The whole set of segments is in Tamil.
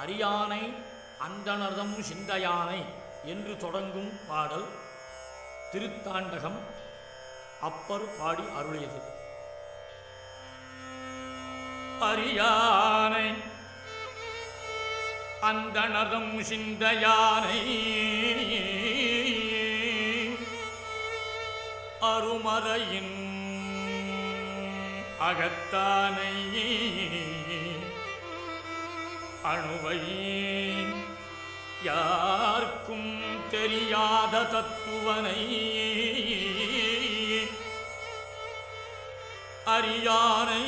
அரியானை அந்தணர்தம் சிந்தையானை என்று தொடங்கும் பாடல் திருத்தாண்டகம் அப்பர் பாடி அருளியது. அரியானை அந்தனதம் சிந்தையானை அருமறையின் அகத்தானை அணுவை யாருக்கும் தெரியாத தத்துவனை அறியானை.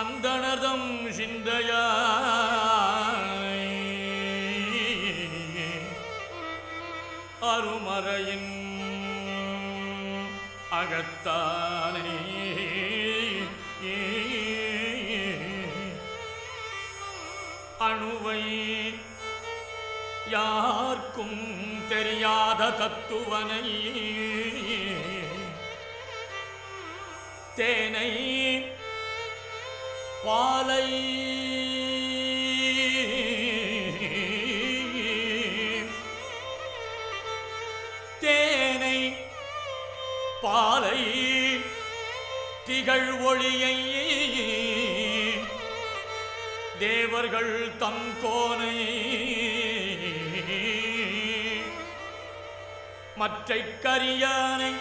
அந்தனதம் சிந்தையாய் அருமறையின் அகத்தானே. அணுவை. யார்க்கும் தெரியாத தத்துவனை. தேனை பாலை. தேனை பாலை திகழ் ஒளியை. தேவர்கள் தம் கோனை மற்றை கரியானை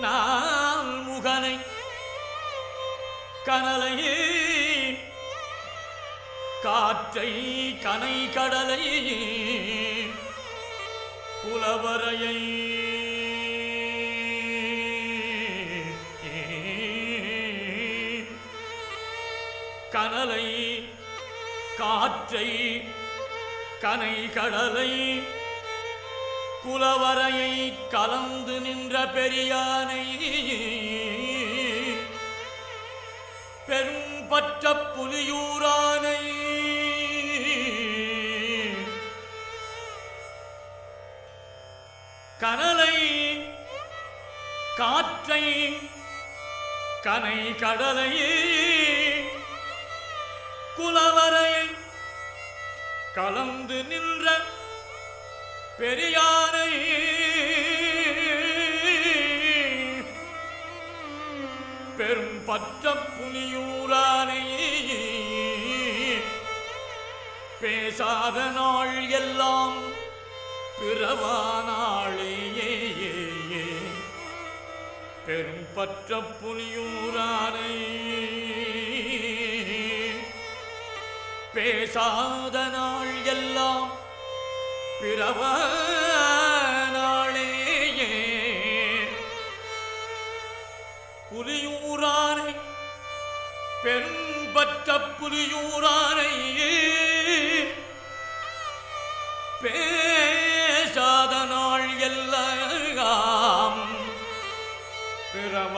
நான் முகனை கனலையே காற்றை கனை கடலை புலவரையை கடலை காற்றை கனை கடலை குலவரையை கலந்து நின்ற பெரியானை பெரும்பற்ற புலியூரானை கனலை காற்றை கனை கடலையே குலவரையை கலந்து நின்ற பெரியாரை பெரும் பற்ற புனியூரானை பேசாத நாள் எல்லாம் பிறவானாளே. பெரும் பற்ற புனியூரானை பேசாத நாள் எல்லாம் பிறவ நாளேயே. புலியூரானை பெரும்பற்ற புலியூரானை பேசாத நாள் எல்லாம் பிறவ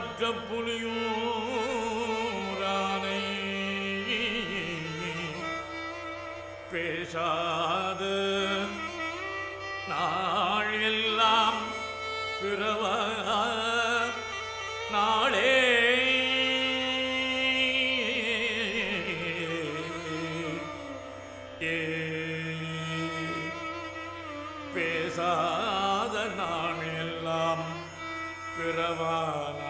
பெரும்பற்ற புலியூரானை பேசாத. நாள் எல்லாம் பிறவ நாளே பேசாத நாள் எல்லாம் பிறவான?